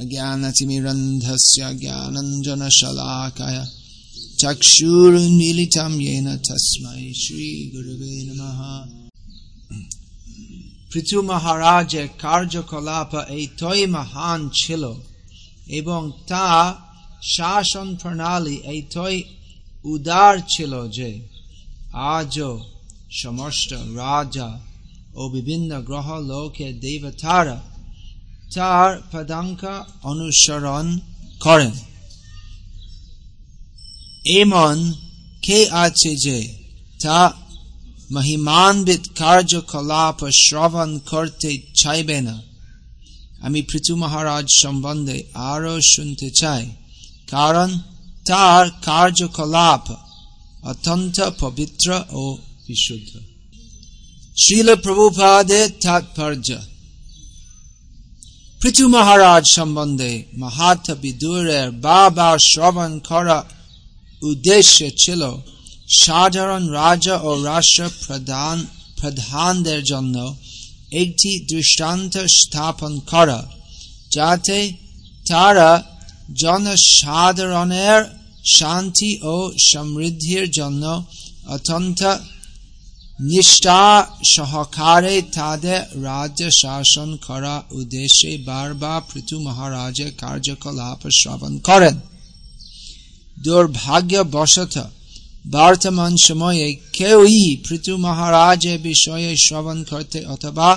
अज्ञानतिमिरन्धस्य ज्ञानञ्जनशलाकय चक्षुरुन्मीलितं येन तस्मै श्रीगुरवे नमः পৃথু মহারাজের কার্যকলাপ এইতই মহান ছিল এবং তা শাসন প্রণালী এইতই উদার ছিল যে আজও সমস্ত রাজা ও বিভিন্ন গ্রহ লোকে দেবতারা তার পদাঙ্কা অনুসরণ করেন। এমন কে আছে যে তা মহিমান্বিত কার্যকলাপ শ্রবণ করতে চাইবে না? আমি পৃথু মহারাজ সম্বন্ধে আরও শুনতে চাই, কারণ তার কার্যকলাপ অত্যন্ত পবিত্র ও বিশুদ্ধ। শিল প্রভুপাদে তাৎপর্য পৃথু মহারাজ সম্বন্ধে মাহাত বিদুরের বা শ্রবণ করা উদ্দেশ্য ছিল সাধারণ রাজা ও রাষ্ট্র প্রধান প্রধানদের জন্য একটি দৃষ্টান্ত স্থাপন করা যাতে তারা জনসাধারণের শান্তি ও সমৃদ্ধির জন্য অত্যন্ত নিষ্ঠা সহকারে তাদের রাজ্য শাসন করা উদ্দেশ্যে বারবার পৃথু মহারাজের কার্যকলাপ শ্রবণ করেন। দুর্ভাগ্যবশত বর্তমান সময়ে কেউই পৃথু মহারাজের বিষয়ে শ্রবণ করতে অথবা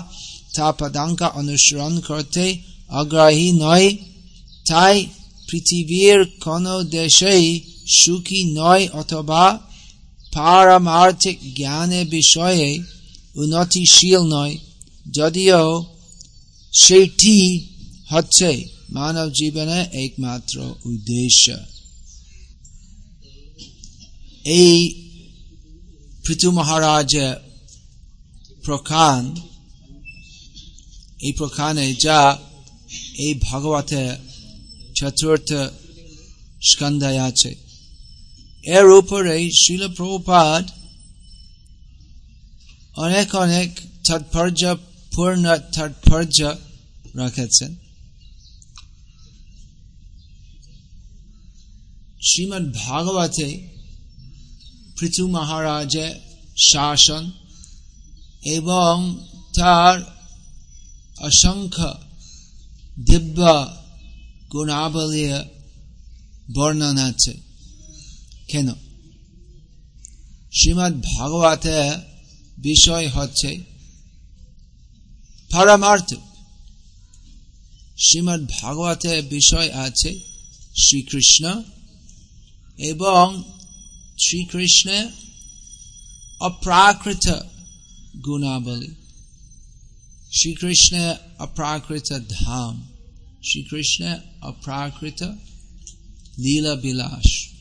তা পদাঙ্কা অনুসরণ করতে আগ্রহী নয়। তাই পৃথিবীর কোন দেশেই সুখী নয় অথবা পারমার্থিক জ্ঞানের বিষয়ে উন্নতিশীল নয় যদিও সেটি হচ্ছে মানব জীবনের একমাত্র উদ্দেশ্য এই পৃথু মহারাজ প্রখান এই প্রখানে যা এই ভগবতে চতুর্থ স্কন্ধায় আছে এর উপরে শিল অনেক অনেক তাৎপর্য, পূর্ণ তাৎপর্য রাখেছেন। শ্রীমৎ ভাগবতে পৃথু মহারাজের শাসন এবং তার অসংখ্য দিব্য গুণাবলীয় বর্ণন আছে। কেন? শ্রীমৎ ভাগবতের বিষয় হচ্ছে পরমার্থ। শ্রীমৎ ভাগবতের বিষয় আছে শ্রীকৃষ্ণ এবং শ্রীকৃষ্ণের অপ্রাকৃত গুণাবলী। শ্রীকৃষ্ণের অপ্রাকৃত ধাম। শ্রীকৃষ্ণের অপ্রাকৃত লীলা বিলাস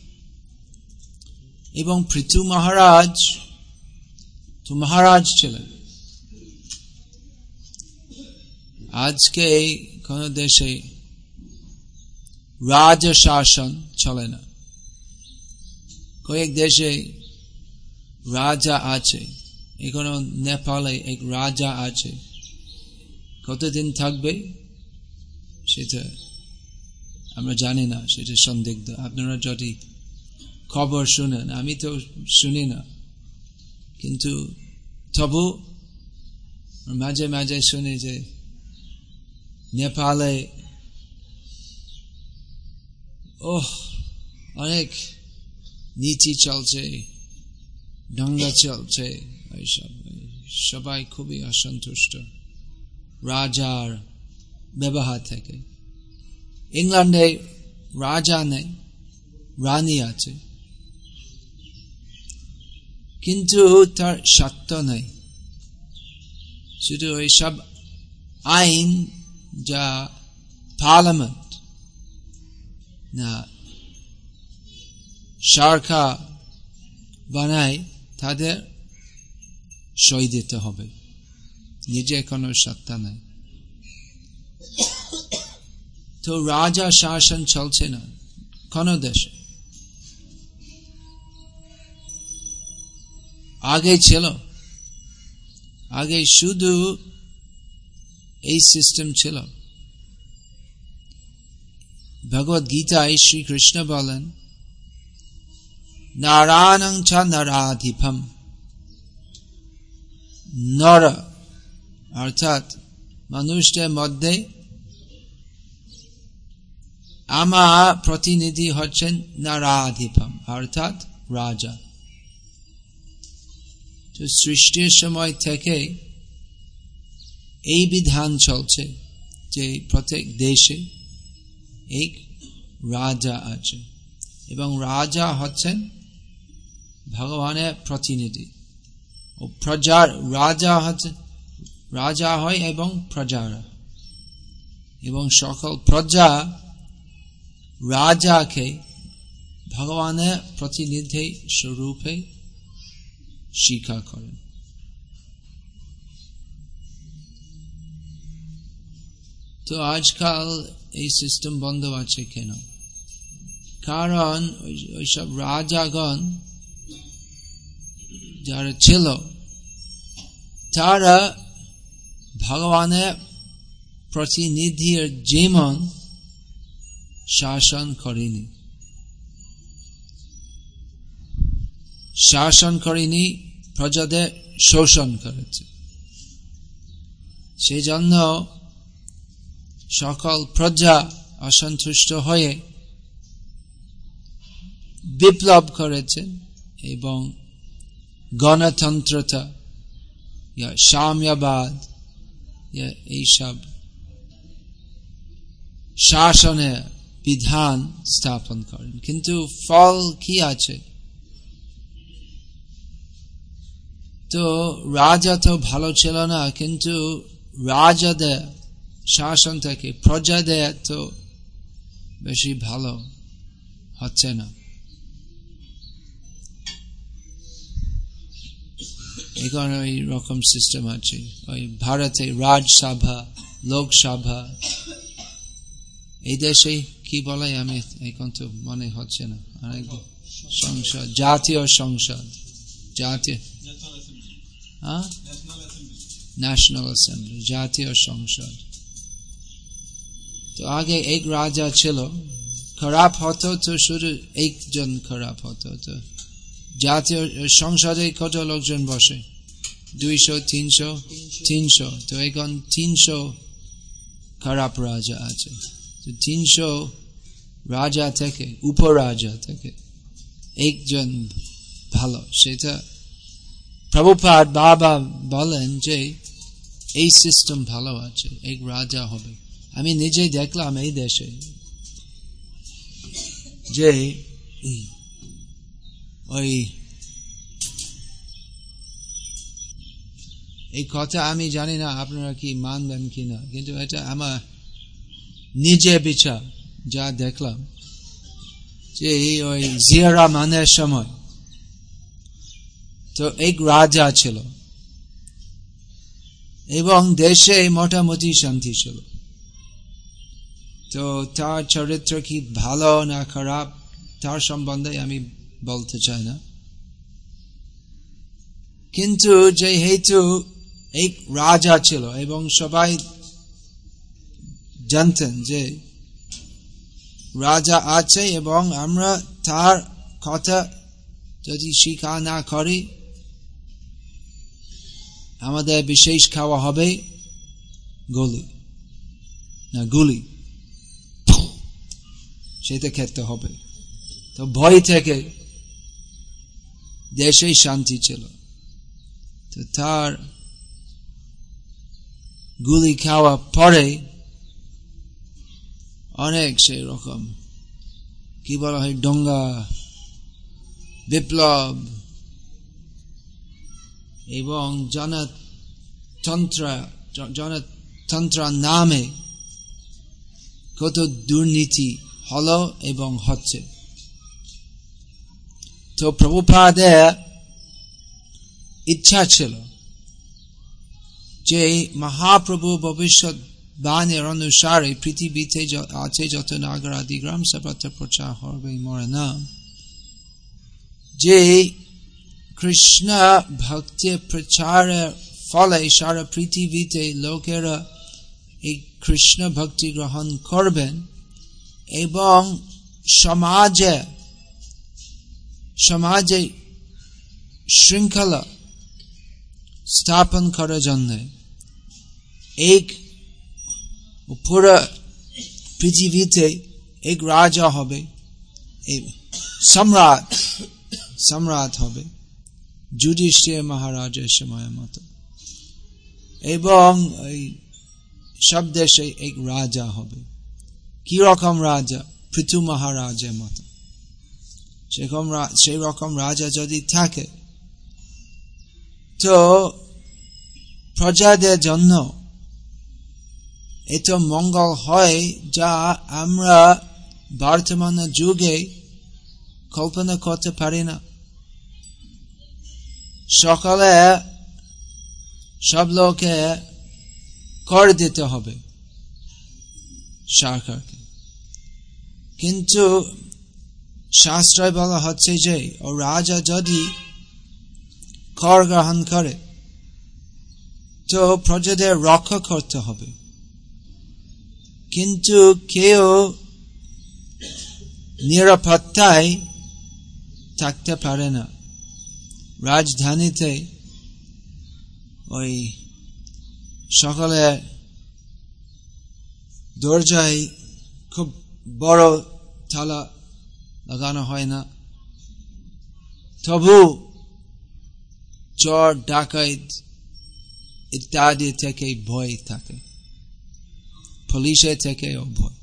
এবং পৃথু মহারাজ তো মহারাজ ছিলেন। আজকে কোন দেশে রাজ শাসন চলে না। কয়েক দেশে রাজা আছে, এখনও নেপালে এক রাজা আছে। কতদিন থাকবে সেটা আমরা জানি না, সেটা সন্দিগ্ধ। আপনারা যদি খবর শুনেন আমি তো শুনি না। কিন্তু তবু মাঝে মাঝে শুনি যে নেপালে ওহ, অনেক নীতি চলছে, দঙ্গা চলছে, এইসব। সবাই খুবই অসন্তুষ্ট। রাজার ব্যবহার থেকে। ইংল্যান্ডে রাজা নেই, রানী আছে। কিন্তু তার সত্য নেই শুধু সব আইন যা পার্লামেন্ট না, সরকার বানায় তাদের সই দিতে হবে। নিজে কোনো সত্তা নাই তো রাজা শাসন চলছে না। কোনো দেশে আগে ছিল। আগে শুধু এই সিস্টেম ছিল। ভগবত গীতায় শ্রীকৃষ্ণ বলেন, নারায়ণ ছ নরাধিপম। নর অর্থাৎ মানুষদের মধ্যে আমার প্রতিনিধি হচ্ছেন নারাধিপম, অর্থাৎ রাজা। তো সৃষ্টির সময় থেকে এই বিধান চলছে যে প্রত্যেক দেশে এক রাজা আছে এবং রাজা হচ্ছেন ভগবানের প্রতিনিধি। ও প্রজার রাজা হচ্ছে, রাজা হয় এবং প্রজারা। এবং সকল প্রজা রাজাকে ভগবানের প্রতিনিধি স্বরূপে স্বীকার করেন। তো আজকাল এই সিস্টেম বন্ধ আছে কেন? কারণ ওইসব রাজাগণ যারা ছিল, তারা ভগবানের প্রতিনিধির যেমন শাসন করেনি। শাসন করেনি, প্রজাদের শোষণ করেছে। সেই জন্য সকল প্রজা অসন্তুষ্ট হয়ে বিপ্লব করেছেন এবং গণতন্ত্রতা সাম্যবাদ এইসব শাসনের বিধান স্থাপন করেন। কিন্তু ফল কি আছে? তো রাজা তো ভালো ছিল না, কিন্তু রাজাদের শাসন থেকে প্রজাদের তো বেশি ভালো হচ্ছে না। এখন ওই রকম সিস্টেম আছে। ওই ভারতে রাজসভা, লোকসভা, এই দেশে কি বলে আমি এখন তো মনে হচ্ছে না। অনেক সংসদ, জাতীয় সংসদ, জাতীয় ন্যাশনাল অ্যাসেম্বলি জাতীয় সংসদ তো আগে এক রাজা ছিল, খারাপ হতো তো শুধু একজন খারাপ হতো তো। জাতীয় সংসদে কত লোকজন বসে? দুইশো, তিনশো তিনশো। তো এখন তিনশো খারাপ রাজা আছে। তো তিনশো রাজা থেকে, উপরাজা থেকে একজন ভালো, সেটা প্রভুপাদ বাবা বলেন যে, এই সিস্টেম ভালো আছে, এক রাজা হবে। আমি নিজেই দেখলাম এই দেশে যে, ওই এই কথা আমি জানি না আপনারা কি মানবেন কি না কিন্তু এটা আমার নিজে বিচার যা দেখলাম যে ওই জিয়ারা মানের সময় তো এক রাজা ছিল। এবং দেশে মোটামুটি শান্তি ছিল। তো তার চরিত্র কি ভালো না খারাপ, তার সম্বন্ধে আমি বলতে চাই না। কিন্তু যেহেতু এক রাজা ছিল এবং সবাই জানতেন যে রাজা আছে এবং আমরা তার কথা যদি স্বীকার না করি আমাদের বিশেষ খাওয়া হবে গলি। না, গুলি। সেটা খেতে হবে। তো ভয় থেকে দেশে শান্তি ছিল। তো তার গুলি খাওয়া পরে অনেক সেই রকম, কি বলা হয়, ডঙ্গা, বিপ্লব এবং জনতন্ত্র জনতন্ত্র নামে কত দুর্নীতি হলো এবং হচ্ছে। তো প্রভুপাদের ইচ্ছা ছিল যে মহাপ্রভু ভবিষ্যৎ বাণের অনুসারে পৃথিবীতে আছে যত নাগর আদি গ্রাম সর্বত্র প্রচার হবে মরে না যে কৃষ্ণ ভক্তি প্রচারের ফলে সারা পৃথিবীতে লোকেরা এই কৃষ্ণ ভক্তি গ্রহণ করবেন এবং সমাজে সমাজে শৃঙ্খলা স্থাপন করার জন্য এক পুরো পৃথিবীতে এক রাজা হবে সম্রাট সম্রাট হবে যুধিষ্ঠির মহারাজের সময় মতো। এবং এই সব দেশে এক রাজা হবে। কি রকম রাজা? পৃথু মহারাজের মতো। সেরকম সেই রকম রাজা যদি থাকে, তো প্রজাদের জন্য এত মঙ্গল হয় যা আমরা বর্তমান যুগে কল্পনা করতে পারি না। সকালে সব লোকে কর দিতে হবে সরকারকে। কিন্তু শাস্ত্রায় বলা হচ্ছে যে, ও রাজা যদি কর গ্রহণ করে, তো প্রজাদের রক্ষা করতে হবে। কিন্তু কেউ নিরাপত্তায় থাকতে পারে না। রাজধানীতে ওই সকালে দরজায় খুব বড় থালা লাগানো হয় না। তবু চর ডাকাইত ইত্যাদি থেকে ভয় থাকে। পুলিশের থেকেও ভয়।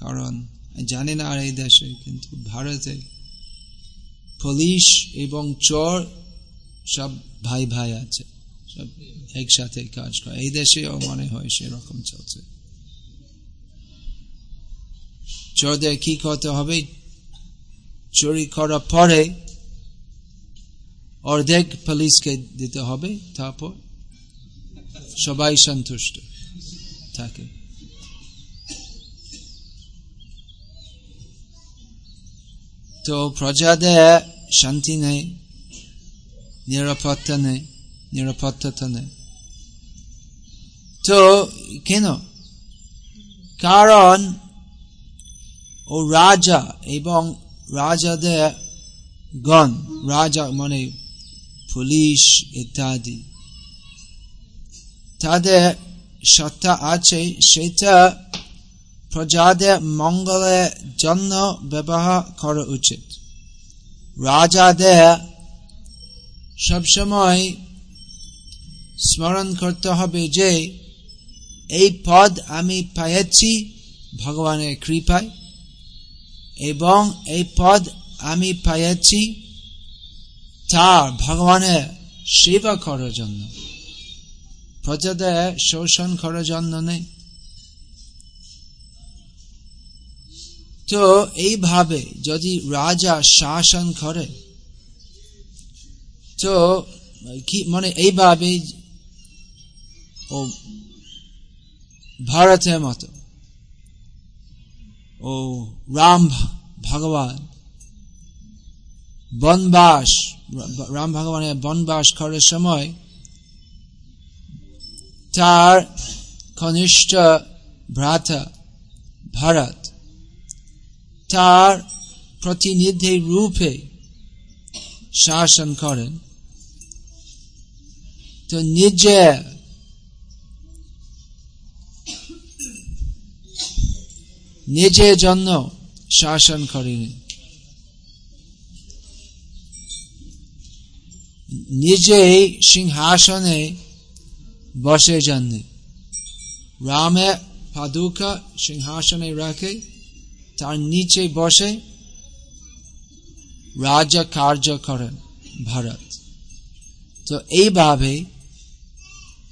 কারণ জানি না আর এই দেশে, কিন্তু ভারতে পুলিশ এবং চর সব ভাই ভাই আছে। সব একসাথে কাজ করে। এই দেশেও মনে হয় সেরকম চলছে। চোরদের কি করতে হবে? চুরি করার পরে অর্ধেক পুলিশকে দিতে হবে। তারপর সবাই সন্তুষ্ট থাকে। তো প্রজাদের শান্তি নেই নিরাপত্তা নেই নিরাপত্তা নেই তো কেন কারণ ও রাজা এবং রাজাদের গণ রাজা মানে পুলিশ ইত্যাদি তাদের সত্তা আছে সেটা প্রজাদের মঙ্গলের জন্য ব্যবহার করা উচিত। রাজাদের সবসময় স্মরণ করতে হবে যে, এই পদ আমি পাইছি ভগবানের কৃপায়, এবং এই পদ আমি পাইছি তার ভগবানের সেবা করার জন্য। প্রজাদের শোষণ করার জন্য নেই তো এইভাবে যদি রাজা শাসন করে, তো কি মানে এইভাবে ও ভারতের মতো, ও রাম ভগবান, বনবাস, রাম ভগবানের বনবাস করার সময় তার কনিষ্ঠ ভ্রাতা ভারত তার প্রতিনিধি রূপে শাসন করেন। তো নিজে নিজের জন্য শাসন করেনি। নিজেই সিংহাসনে বসে যাননি। রামে পাদুকা সিংহাসনে রাখে। তার নিচে বসে রাজা কার্য করেন ভারত। তো এইভাবে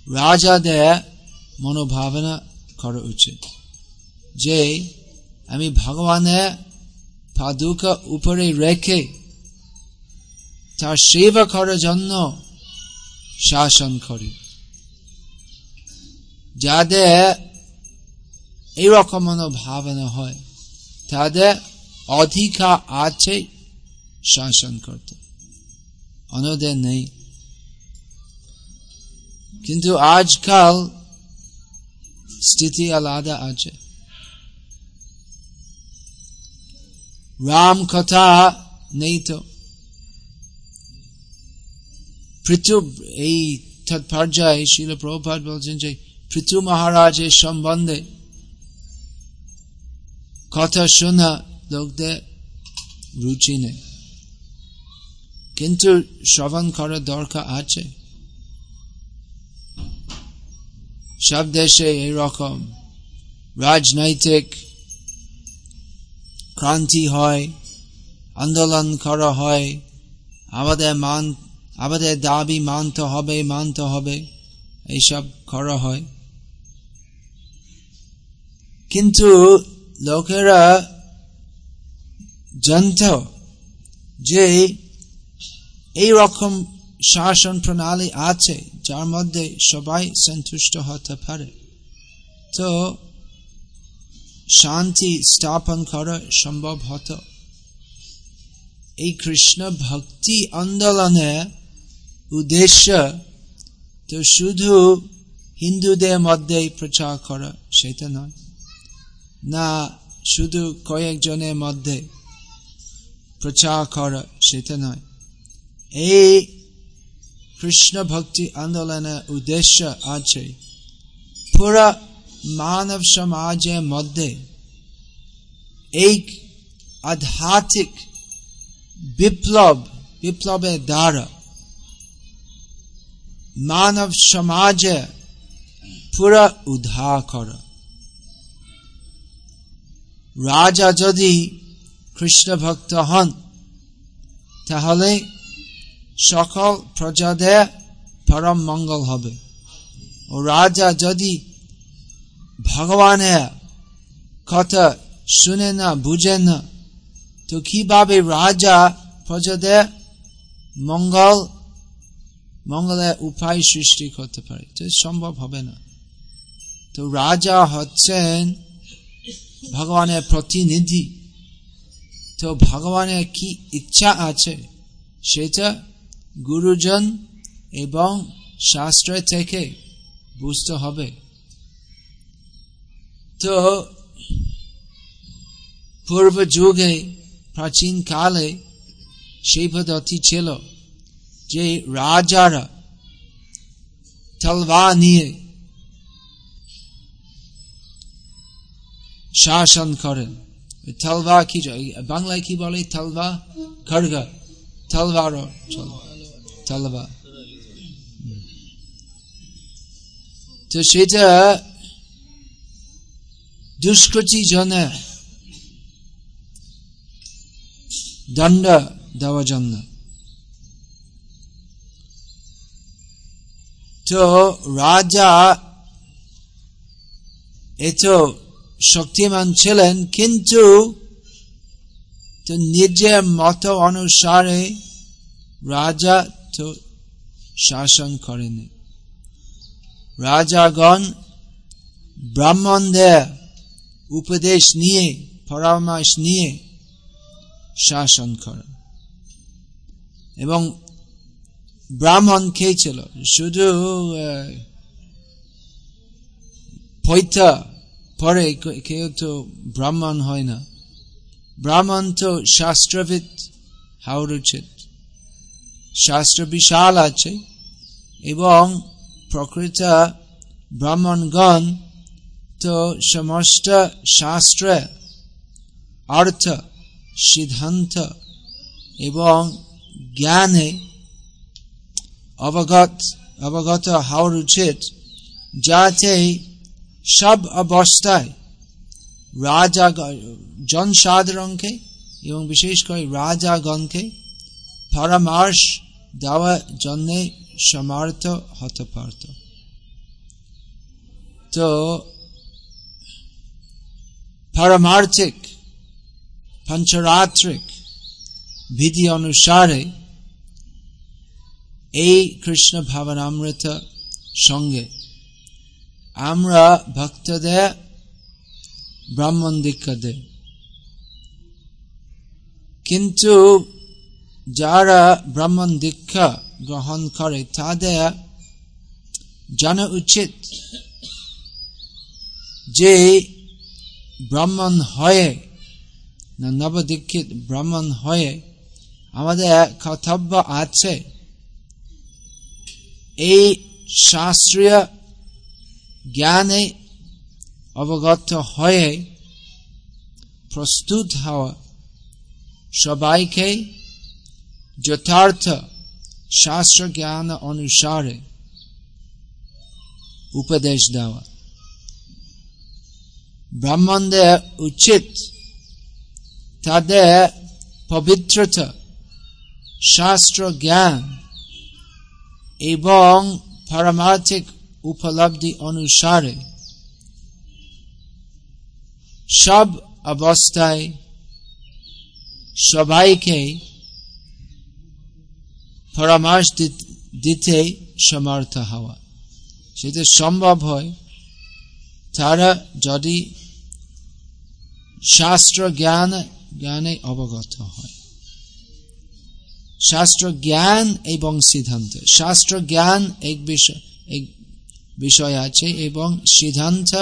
রাজাদের মনোভাবনা করা উচিত যে আমি ভগবানের পাদুকা উপরে রেখে তার সেবা করার জন্য শাসন করি। যাদের এইরকম ভাবনা হয়। তাদের অধিকার আছে শাসন করতে অন্যদের নেই কিন্তু আজকাল স্থিতি আলাদা আছে রাম কথা নেই তো পৃথু এই তৎপর্যায়ে শিল প্রভাত বলছেন যে পৃথু মহারাজের সম্বন্ধে কথা শোনা লোকদের রুচি নেই কিন্তু শ্রবণ করার দরকার আছে সব দেশে এইরকম রাজনৈতিক ক্রান্তি হয় আন্দোলন করা হয় আমাদের মান আমাদের দাবি মানতে হবে মানতে হবে এইসব করা হয় কিন্তু লোকেরা জানত যে এই রকম শাসন প্রণালী আছে যার মধ্যে সবাই সন্তুষ্ট হতে পারে। তো শান্তি স্থাপন করা সম্ভব হতো। এই কৃষ্ণ ভক্তি আন্দোলনে উদ্দেশ্য তো শুধু হিন্দুদের মধ্যেই প্রচার করা, সেটা নয়। না, শুধু কয়েকজনের মধ্যে। প্রচার করা, সেটা নয়। এই কৃষ্ণ ভক্তি আন্দোলনের উদ্দেশ্য আছে। পুরা মানব সমাজের মধ্যে এক আধ্যাত্মিক বিপ্লব, বিপ্লবের দ্বারা মানব সমাজে পুরা উদ্ধার করা। রাজা যদি কৃষ্ণ ভক্ত হন, তাহলে সকল প্রজাদের পরম মঙ্গল হবে। ও রাজা যদি ভগবানের কথা শুনে না, বুঝে না, তো কীভাবে রাজা প্রজাদের মঙ্গল মঙ্গলের উপায় সৃষ্টি করতে পারে? সম্ভব হবে না। তো রাজা হচ্ছেন ভগবানের প্রতিনিধি তো ভগবানের কি ইচ্ছা আছে সেটা গুরুজন এবং শাস্ত্র থেকে বুঝতে হবে তো পূর্ব যুগে প্রাচীন কালে সেই পদ্ধতি ছিল যে রাজারা তলবা নিয়ে শাসন করেন তলবা কি বাংলায় কি বলে তলবা খড়গ তলবার তলবা তো সেটা দুষ্কৃতি জনে দণ্ড দেওয়ার জন্য তো রাজা এত শক্তিমান ছিলেন, কিন্তু নিজের মত অনুসারে রাজা তো শাসন করেনি রাজাগণ ব্রাহ্মণদের উপদেশ নিয়ে, পরামর্শ নিয়ে শাসন করে এবং ব্রাহ্মণ কে ছিল শুধু পৈতা পরে কেউ তো ব্রাহ্মণ হয় না। ব্রাহ্মণ তো শাস্ত্রবিদ হওয়ার উচিত শাস্ত্র বিশাল আছে এবং প্রকৃত ব্রাহ্মণগণ তো সমস্ত শাস্ত্র, অর্থ, সিদ্ধান্ত এবং জ্ঞানে অবগত অবগত হওয়ার উচিত যাতে সব অবস্থায় রাজা জনসাধারণকে এবং বিশেষ করে রাজাগণকে পরামর্শ দেওয়ার জন্য সমর্থ হতে পারত। তো পারমার্থিক পঞ্চরাত্রিক বিধি অনুসারে এই কৃষ্ণ ভাবনামৃত সঙ্গে আমরা ভক্তদের ব্রাহ্মণ দীক্ষা দে কিন্তু যারা ব্রাহ্মণ দীক্ষা গ্রহণ করে, তাদের জানা উচিত যে ব্রাহ্মণ হয়ে না নবদীক্ষিত ব্রাহ্মণ হয়ে আমাদের কর্তব্য আছে। এই শাস্ত্রীয় জ্ঞানে অবগত হয়ে প্রস্তুত হওয়া সবাইকে যথার্থ শাস্ত্র জ্ঞান অনুসারে উপদেশ দেওয়া ব্রাহ্মণদের উচিত তাদের পবিত্রতা শাস্ত্র জ্ঞান এবং পারমার্থিক উপলব্ধি অনুসারে সব অবস্থায় সবাইকে পরামর্শ দিতে সমর্থ হওয়া। সেটা সম্ভব হয়, তারা যদি শাস্ত্র জ্ঞান জ্ঞানে অবগত হয়। শাস্ত্র জ্ঞান এবং সিদ্ধান্ত। শাস্ত্র জ্ঞান এক বিষয়, এক বিষয় আছে এবং সিদ্ধান্ত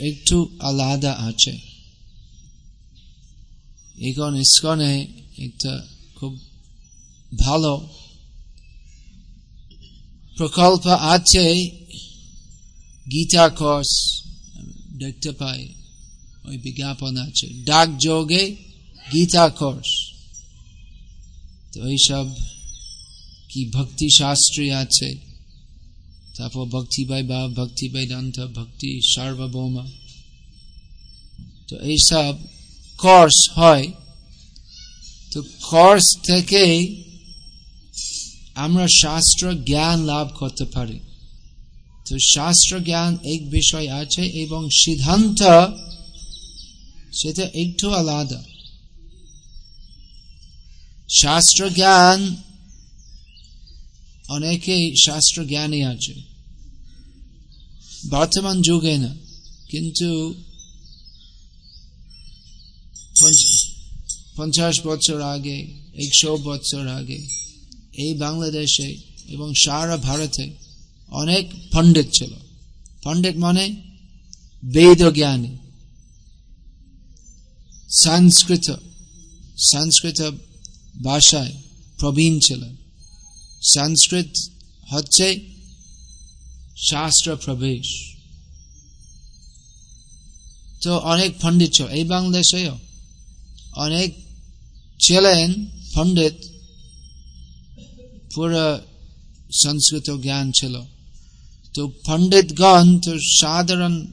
একটু আলাদা আছে। এখন ইস্কনে একটা খুব ভালো প্রকল্প আছে। গীতা কোর্স দেখতে পাই, ওই বিজ্ঞাপন আছে। ডাক যোগে গীতা কোর্স। তো এইসব কি ভক্তি শাস্ত্রী আছে? তারপর ভক্তি বাই বা ভক্তি বেদান্ত ভক্তি সার্বভৌমা। তো এইসব কোর্স হয়। তো কোর্স থেকে আমরা শাস্ত্র জ্ঞান লাভ করতে পারি। তো শাস্ত্র জ্ঞান এক বিষয় আছে এবং সিদ্ধান্ত সেটা একটু আলাদা। শাস্ত্র জ্ঞান অনেকে শাস্ত্র জ্ঞানী আছে। বর্তমান যুগে না কিন্তু পঞ্চাশ বছর আগে একশো বছর আগে এই বাংলাদেশে এবং সারা ভারতে অনেক পণ্ডিত ছিল পণ্ডিত মানে বেদ জ্ঞানী সংস্কৃত সংস্কৃত ভাষায় প্রবীণ ছিলেন সংস্কৃত হচ্ছে শাস্ত্র প্রবেশ তো অনেক পণ্ডিত ছিল। এই বাংলাদেশেও অনেক ছিলেন পণ্ডিত। পুরো সংস্কৃত জ্ঞান ছিল। তো পণ্ডিতগণ তো সাধারণ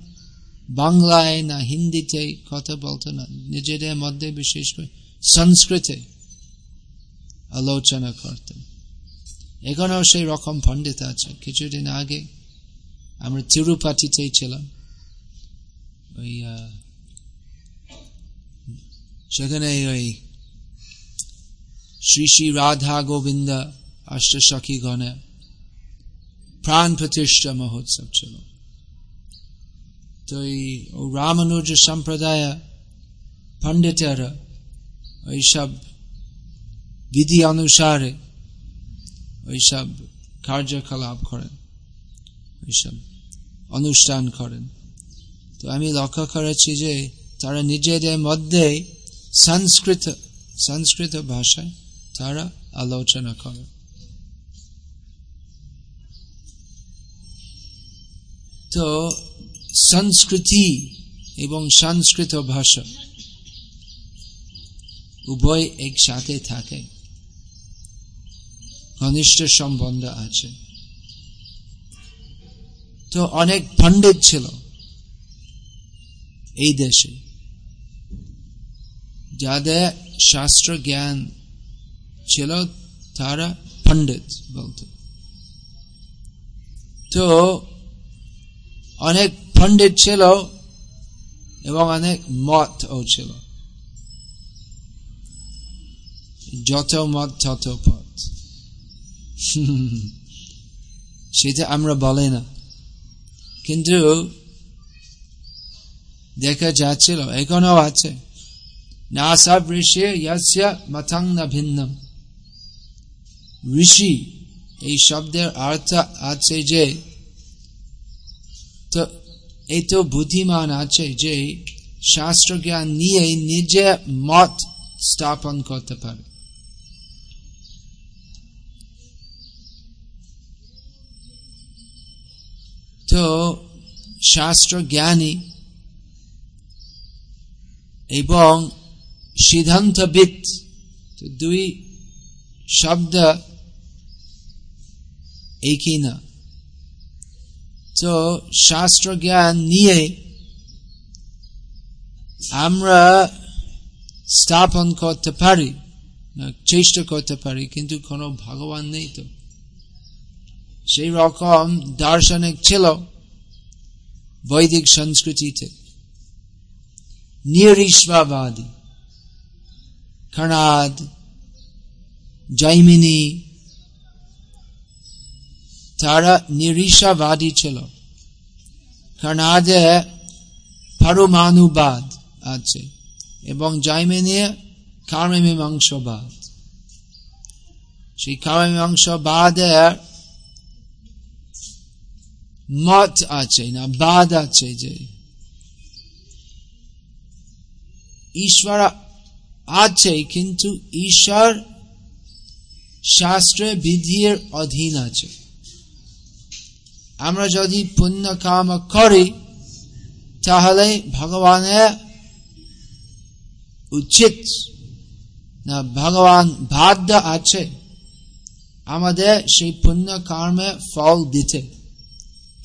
বাংলায় না হিন্দিতে কথা বলতো না। নিজেদের মধ্যে বিশেষ করে সংস্কৃতে আলোচনা করতেন। এখানেও সেই রকম পণ্ডিত আছে। কিছুদিন আগে আমরা তিরুপাতিতে ছিলাম ওই সেখানে ওই শ্রী শ্রী রাধা গোবিন্দ অষ্টসখী গণে প্রাণ প্রতিষ্ঠা মহোৎসব ছিল। তো এই রামানুজ সম্প্রদায় পণ্ডিতেরা ওইসব বিধি অনুসারে ওইসব কার্যকলাপ করেন। ওইসব অনুষ্ঠান করেন তো আমি লক্ষ্য করেছি যে তারা নিজেদের মধ্যে সংস্কৃত সংস্কৃত ভাষায় তারা আলোচনা করে তো সংস্কৃতি এবং সংস্কৃত ভাষা উভয় একসাথে থাকে ঘনিষ্ঠ সম্বন্ধ আছে তো অনেক পণ্ডিত ছিল এই দেশে। যাদের শাস্ত্র জ্ঞান ছিল, তারা পণ্ডিত বলত। তো অনেক পণ্ডিত ছিল এবং অনেক মত ও ছিল। যত মত, তত পথ। সেটা আমরা বলে না। কিন্তু দেখা যাচ্ছিল, এখনও আছে। না সব ঋষি মথং না ভিন্নম। ঋষি, এই শব্দের অর্থ আছে যে, তো এই তো বুদ্ধিমান আছে যে শাস্ত্র জ্ঞান নিয়ে নিজে মত স্থাপন করতে পারে। শাস্ত্র জ্ঞানী এবং সিদ্ধান্তবিদ দুই শব্দ একই না। তো শাস্ত্র জ্ঞান নিয়ে আমরা স্থাপন করতে পারি, চেষ্টা করতে পারি, কিন্তু কোনো ভগবান নেই তো। সেই রকম দার্শনিক ছিল বৈদিক সংস্কৃতিতে। নিরিশ্বাবাদী, খনাদ, জৈমিনী, তারা নিরিশাবাদী ছিল। খনাদে পরমাণুবাদ আছে এবং জৈমিনী কার্মমীমাংসবাদ সেই কার্মমীমাংসবাদের মত আছে না, বাদ আছে যে ঈশ্বর আছে, কিন্তু ঈশ্বর শাস্ত্রে বিধির অধীন আছে। আমরা যদি পুণ্য কাম করি, তাহলে ভগবানের উচিত না, ভগবান বাধ্য আছে আমাদের সেই পুণ্য কর্মে ফল দিতে।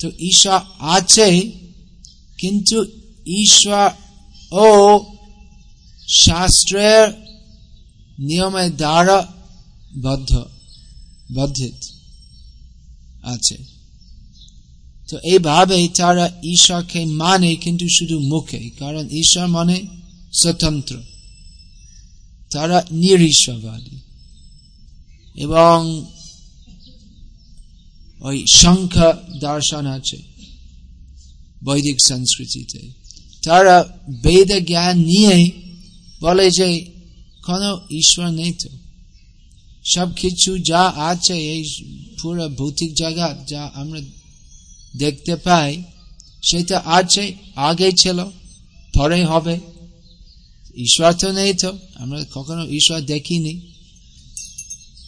তো ঈশ্বর আছে কিন্তু ঈশ্বর ও শাস্ত্রের নিয়মের দ্বারা বদ্ধ বদ্ধিত আছে তো এইভাবে তারা ঈশ্বরকে মানে কিন্তু শুধু মুখে কারণ ঈশ্বর মানে স্বতন্ত্র তারা নিরিশ্বরবাদী এবং ওই সংখ্যা দর্শন আছে, বৈদিক সংস্কৃতিতে। তারা বেদ জ্ঞান নিয়ে বলে যে, কোন ঈশ্বর নেই তো। সব কিছু যা আছে এই পুরো ভৌতিক জগৎ যা আমরা দেখতে পাই, সেটা আছে, আগে ছিল, পরে হবে। ঈশ্বর তো নেই তো, আমরা কখনো ঈশ্বর দেখিনি।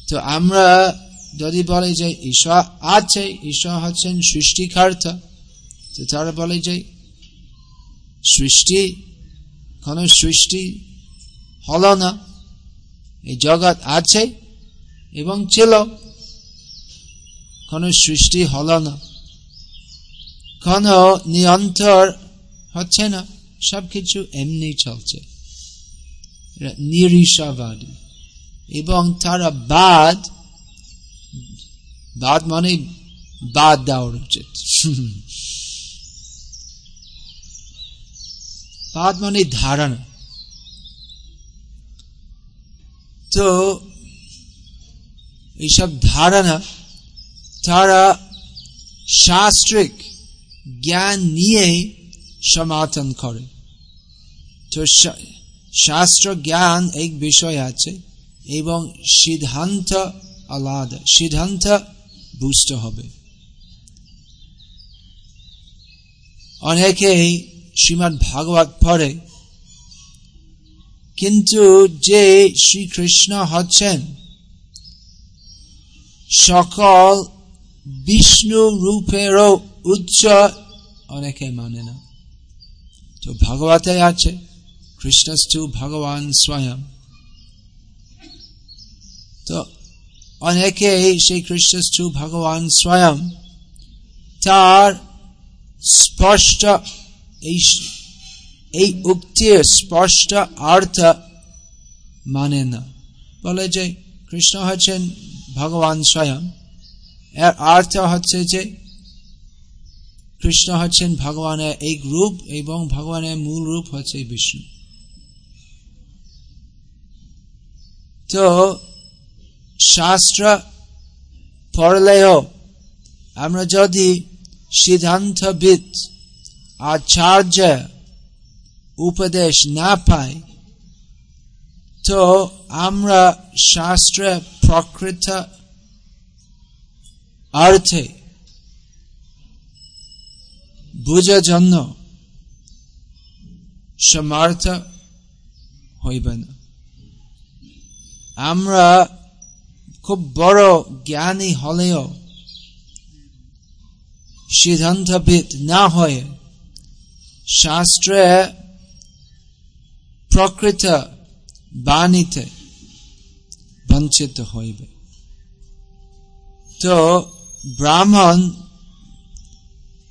তো আমরা যদি বলে যে ঈশ্বর আছে ঈশ্বর হচ্ছেন সৃষ্টিকর্তা, তো তারা বলে যে সৃষ্টি, কোন সৃষ্টি হল না। এই জগৎ আছে এবং ছিল, কোন সৃষ্টি হল না। কোন নিয়ন্ত্রণ হচ্ছে না, সবকিছু এমনি চলছে। নিরিশাবাদী। এবং তারা বাদ বাদ মানে বাদ দেওয়ার উচিত বাদ মানে ধারণা। তো এইসব ধারণা, তারা শাস্ত্রিক জ্ঞান নিয়ে সমাধান করে। তো শাস্ত্র জ্ঞান এক বিষয় আছে এবং সিদ্ধান্ত আলাদা। সিদ্ধান্ত বুঝতে হবে। অনেকেই শ্রীমৎ ভাগবত পড়ে, কিন্তু যে শ্রীকৃষ্ণ হচ্ছেন, সকল বিষ্ণু রূপেরও উচ্চ অনেকে মানে না। তো ভাগবতে আছে, কৃষ্ণস্তু ভগবান স্বয়ং। তো অনেকে সেই কৃষ্ণস্তু ভগবান স্বয়ং তার স্পষ্ট এই এই উক্তির স্পষ্ট অর্থ মানে না। বলে যে কৃষ্ণ হচ্ছেন ভগবান স্বয়ং। এর অর্থ হচ্ছে যে কৃষ্ণ হচ্ছেন ভগবানের এক রূপ এবং ভগবানের মূল রূপ হচ্ছে বিষ্ণু। তো শাস্ত্র পড়লেও আমরা যদি সিদ্ধান্তবিদ আচার্য উপদেশ না পাই, তো আমরা শাস্ত্রে প্রকৃত অর্থে বুঝার জন্য সমর্থ হইবে না আমরা খুব বড় জ্ঞানী হলেও সিদ্ধান্তবিদ না হয়ে শাস্ত্রে প্রকৃত বাণীতে বঞ্চিত হইবে। তো ব্রাহ্মণ,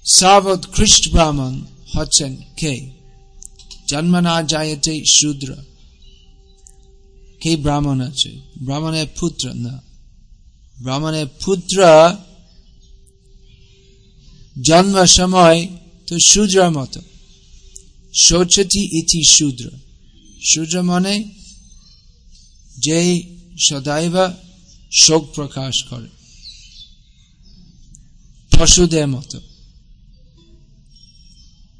সর্বোৎকৃষ্ট ব্রাহ্মণ হচ্ছেন কে? জন্মনা যায়তে শূদ্র। কে ব্রাহ্মণ আছে? ব্রাহ্মণের পুত্র, না। ব্রাহ্মণের পুত্র জন্ম সময় তো শূদ্র মতো। শোচতি ইতি শূদ্র। শূদ্র মনে যে সদাইব শোক প্রকাশ করে। পশুদের মতো।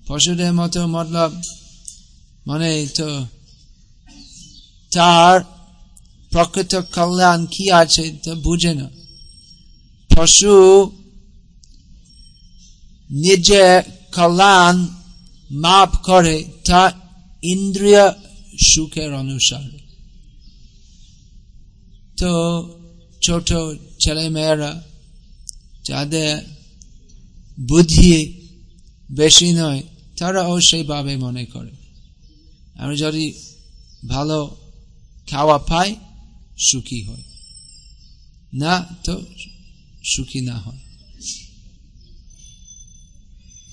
পশুদের মতো মতলব মানে তো তার প্রকৃত কল্যাণ কি আছে? তা বুঝে না পশু নিজে কল্যাণ মাপ করে, তা ইন্দ্রিয় সুখের অনুসারে। তো ছোট ছেলে মেয়েরা যাদের বুদ্ধি বেশি নয়, তারাও সেইভাবে মনে করে। আমি যদি ভালো খাওয়া পাই সুখী হয়। না তো সুখী না হয়।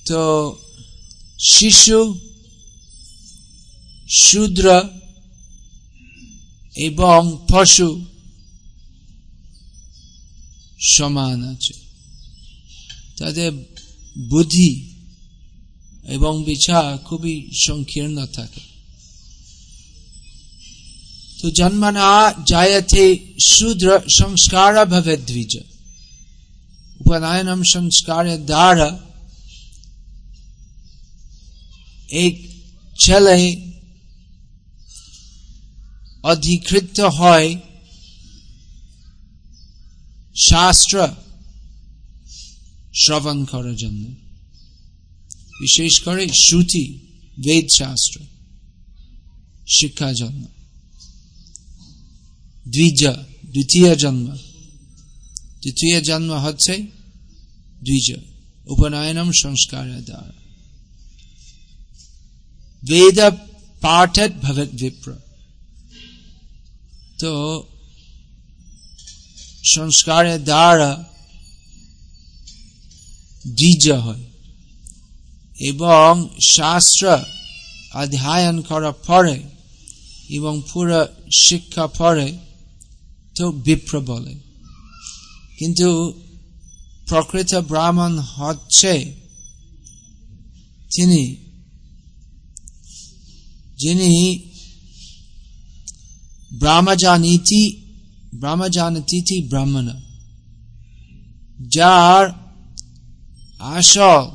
তো শিশু, শূদ্র এবং পশু সমান আছে। তাদের বুদ্ধি এবং বিচার খুবই সংকীর্ণ থাকে। তো জন্মনা জায়তে শূদ্র সংস্কার ভবে দ্বিজ। উপনয়নম সংস্কারের দ্বারা এক ছেলে অধিকৃত হয় শাস্ত্র শ্রবণ করার জন্য। বিশেষ করে শ্রুতি, বেদ শাস্ত্র শিক্ষার জন্য। দ্বিজা, দ্বিতীয় জন্ম। দ্বিতীয় জন্ম হচ্ছে দ্বিজ, উপনয়নম সংস্কার দ্বারা বেদ পাঠেত ভবেত বিপ্র। তো সংস্কারের দ্বারা দ্বিজ হয় এবং শাস্ত্র অধ্যয়ন করা পরে এবং পুরো শিক্ষা পরে তো বিপ্র বলে। কিন্তু প্রকৃত ব্রাহ্মণ হচ্ছে তিনি। যিনি ব্রাহ্মজানীতি ব্রাহ্মজানতিথি ব্রাহ্মণ, যার আসল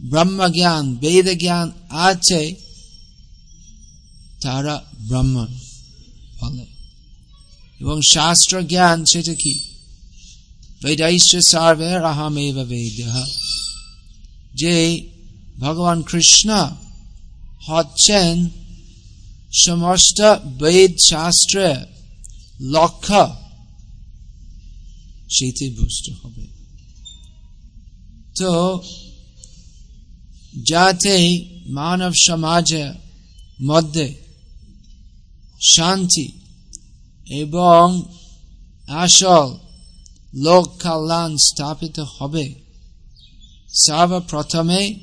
ব্রহ্মজ্ঞান বেদ জ্ঞান আছে, তারা ব্রাহ্মণ বলে। এবং শাস্ত্র জ্ঞান সেটা কি? বেদাইশ্চ সার্বের আহমেব বেদ যে ভগবান কৃষ্ণ হচ্ছেন সমস্ত বেদ শাস্ত্রে লক্ষ্য সেটি বুঝতে হবে। তো যাতে মানব সমাজের মধ্যে শান্তি এবং আসল লোক কল্যাণ স্থাপিত হবে। সর্বপ্রথমে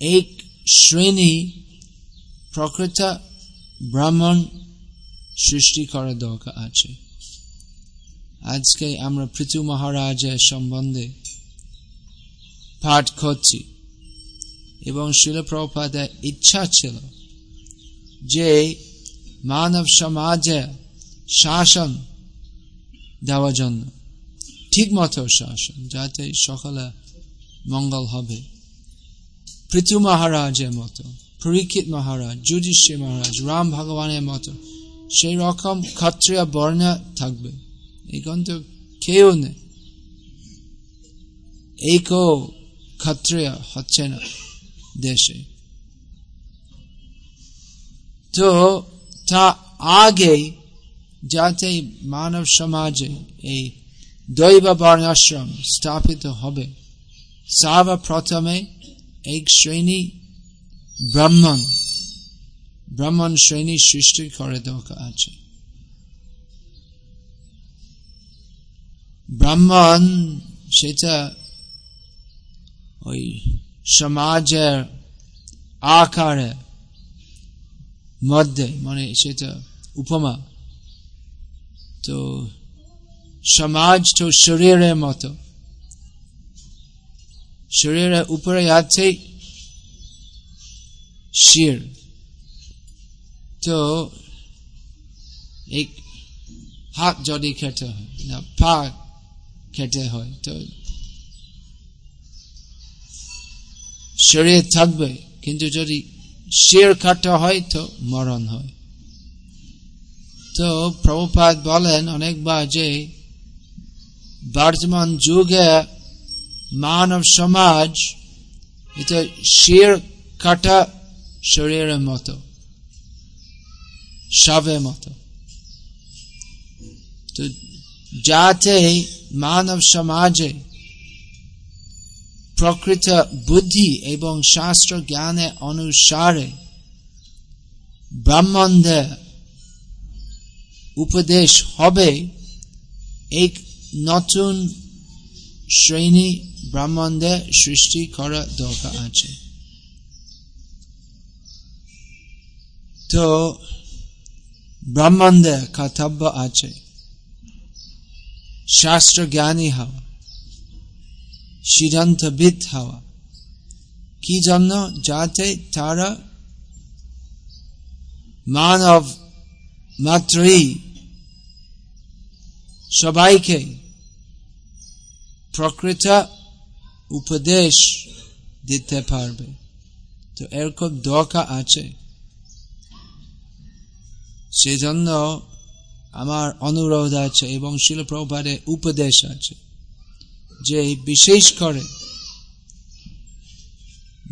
এক শ্রেণি প্রকৃত ব্রাহ্মণ সৃষ্টি করা দরকার আছে। আজকে আমরা পৃথু মহারাজের সম্বন্ধে পাঠ করছি এবং শিলপ্রপাদের ইচ্ছা ছিল যে মানব সমাজে শাসন দেওয়ার জন্য, ঠিক মতো শাসন, যাতে সকলে মঙ্গল হবে। পৃথু মহারাজের মতো, পরীক্ষিত মহারাজ, যুধিষ্ঠির মহারাজ, রাম ভগবানের মতো, সেই রকম ক্ষত্রিয় বর্ণ থাকবে। এখন তো কেউ নেই এই ক্ষত্রিয় হচ্ছে না দেশে। তো তা আগে যাতে মানব সমাজে এই দৈব বর্ণাশ্রম স্থাপিত হবে প্রথমে এক শ্রেণি ব্রাহ্মণ ব্রাহ্মণ শ্রেণি সৃষ্টি করে দরকার আছে ব্রাহ্মণ সেটা ওই সমাজের আকারে মধ্যে মানে সেটা উপমা। তো সমাজ তো শরীরের মতো। শরীরের উপরে আছে শির। তো এক হাত যদি খেতে হয়, না, পা খেতে হয়, তো শরীর থাকবে। কিন্তু যদি শির কাটা হয় তো মরণ হয়। তো প্রভুপাত বলেন অনেকবার যে বর্তমান যুগে মানব সমাজ এটা শির কাটা শরীরের মতো, সবের মতো। তো যাতে মানব সমাজে প্রকৃত বুদ্ধি এবং শাস্ত্র জ্ঞানে অনুসারে ব্রাহ্মণদের উপদেশ হবে এক নতুন শ্রেণি ব্রাহ্মণদের সৃষ্টি করা দরকার আছে। তো ব্রাহ্মণদের কর্তব্য আছে। শাস্ত্র জ্ঞানী হওয়া সিদ্ধান্তবিদ হওয়া। কি জন্য? যাতে তারা মানব মাত্রই সবাইকে প্রকৃত উপদেশ দিতে পারবে। তো এরকম দরকার আছে। সেজন্য আমার অনুরোধ আছে এবং শিলপ্রভাদের উপদেশ আছে। যে বিশেষ করে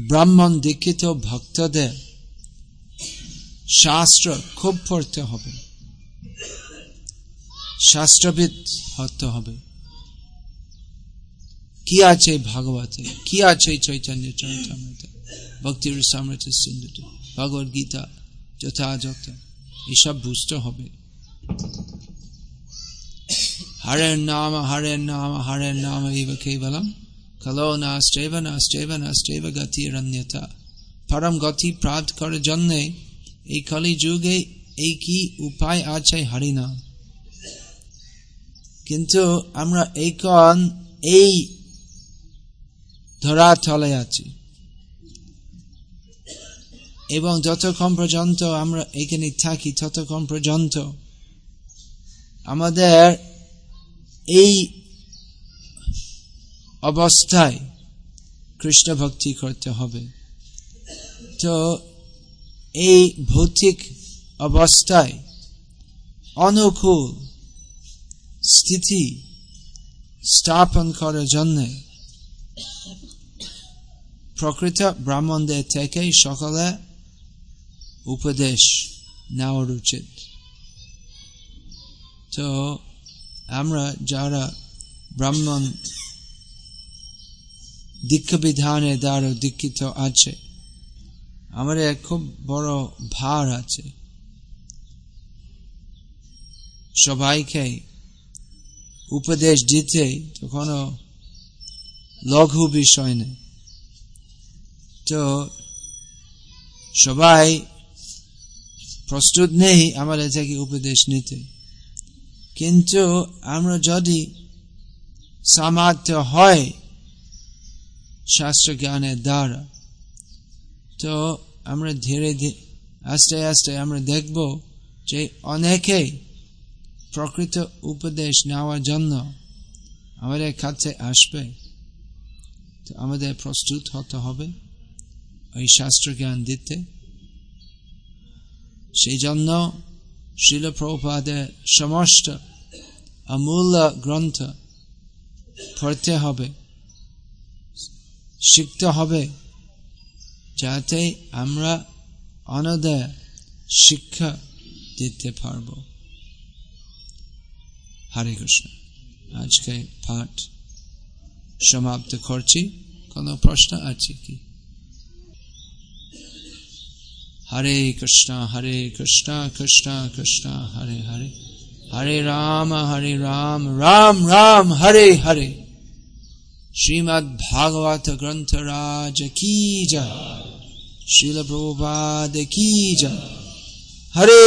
ব্রাহ্মণ দীক্ষিত ভক্তদের শাস্ত্র খুব পড়তে হবে। শাস্ত্রবিদ হতে হবে। কি আছে ভাগবতে? কি আছে চৈতন্য চরিতামৃত ভক্তির সমৃত সিন্ধু ভগবত গীতা, যথাযথ, এসব বুঝতে হবে। হরের নাম হরের নাম হরের নাম ইব কেবলম কলো নাস্টেব নাস্টেব নাস্টেব গতিরন্যতা পরম গতি প্রাপ্ত করার জন্য এই কলি যুগে এই কি উপায় আছে হরিনাম কিন্তু আমরা এই কন এই ধরা তলে আছি এবং যতক্ষণ পর্যন্ত আমরা এখানে থাকি ততক্ষণ পর্যন্ত আমাদের এই অবস্থায় কৃষ্ণ ভক্তি করতে হবে। তো এই ভৌতিক অবস্থায় অনুকূল স্থিতি স্থাপন করার জন্য প্রকৃত ব্রাহ্মণদের থেকে সকলে উপদেশ নেওয়ার উচিত। তো আমরা যারা ব্রাহ্মণ দীক্ষা বিধানের দ্বারা দীক্ষিত আছে, আমাদের খুব বড় ভার আছে। সবাইকে উপদেশ দিতে তো কোনো লঘু বিষয় নেই। তো সবাই প্রস্তুত নেই আমাদের থেকে উপদেশ নিতে। কিন্তু আমরা যদি সামর্থ্য হয় শাস্ত্র জ্ঞানের দ্বারা, তো আমরা ধীরে ধীরে আস্তে আস্তে আমরা দেখব যে অনেকে প্রকৃত উপদেশ নেওয়ার জন্য আমাদের কাছে আসবে। তো আমাদের প্রস্তুত হতে হবে ওই শাস্ত্র জ্ঞান দিতে। সেই জন্য শিল প্রভুপাদের সমস্ত অমূল্য গ্রন্থ পড়তে হবে, শিখতে হবে, যাতে আমরা অনদয় শিক্ষা দিতে পারব। হরে কৃষ্ণ। আজকে পাঠ সমাপ্ত করছি। কোন প্রশ্ন আছে কি? হরে কৃষ্ণ হরে কৃষ্ণ কৃষ্ণ কৃষ্ণ, হরে হরে। হরে রাম হরে রাম রাম রাম হরে হরে শ্রীমদ ভাগवत গ্রন্থ রাজ কি জয় শিল প্রভুপাদ কি জয় হরে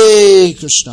কৃষ্ণ